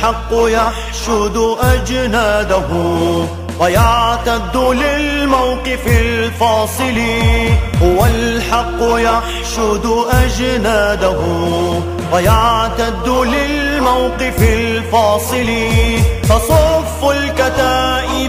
والحق يحشد أجناده ويعتد للموقف الفاصل هو الحق يحشد أجناده ويعتد للموقف الفاصل فصف الكتائب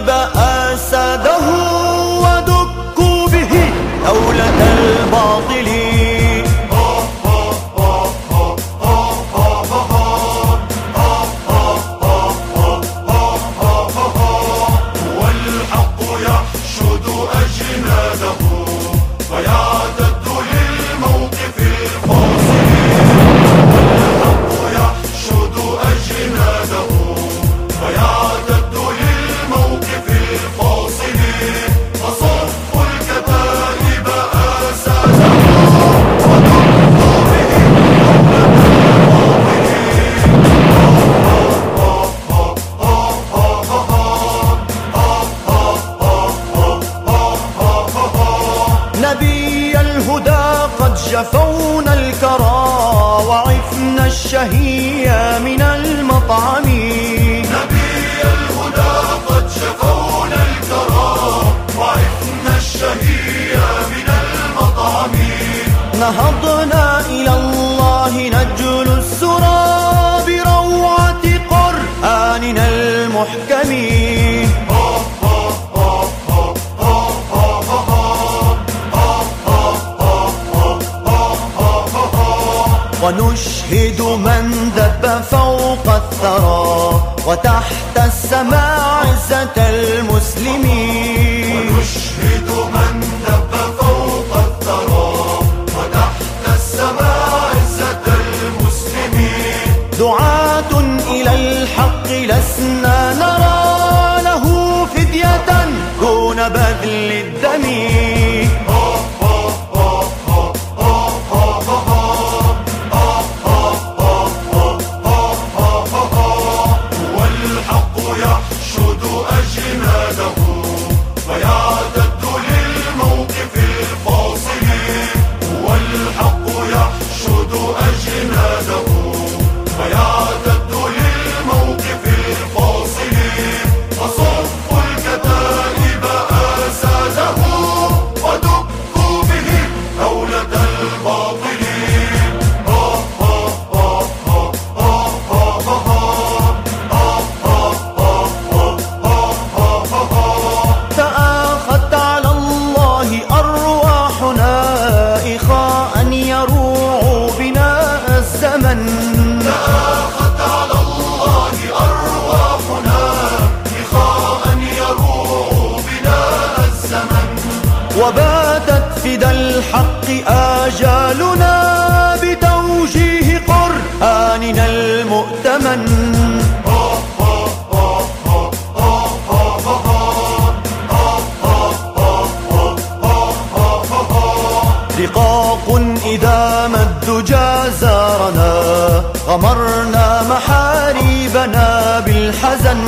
جفونا الكرى وعفنا الشهية من المطعم. نبي الهدى قد جفونا الكرى وعفنا الشهية من المطعم. نهضنا إلى الله نجل السرى بروعة قرآننا المحكم. ونشهد من دب فوق الثرى وتحت السماء عزة المسلمين. ونشهد الحق آجالنا بتوجيه قرآننا المؤتمن. رقاق إذا ما الدجى زارنا غمرنا محاريبنا بالحزن.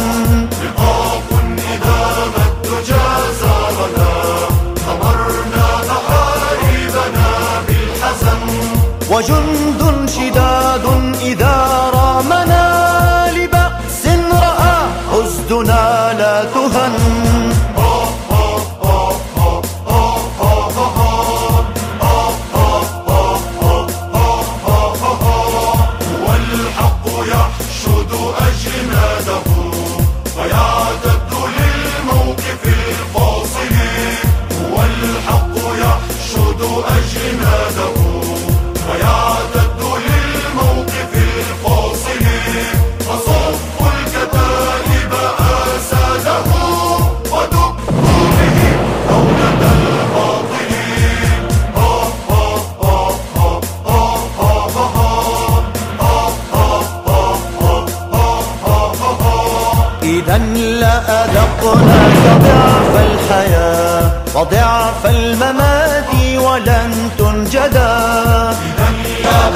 لأذقناك ضعف الحياة وضعف الممات ولن تنجدا فإنا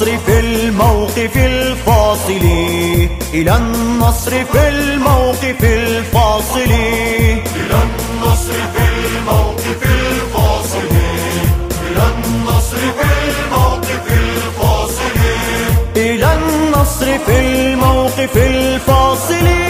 النصر في الموقف الفاصل. إلى النصر في الموقف الفاصل. إلى النصر في الموقف الفاصل. إلى النصر في الموقف الفاصل. إلى النصر في الموقف الفاصل.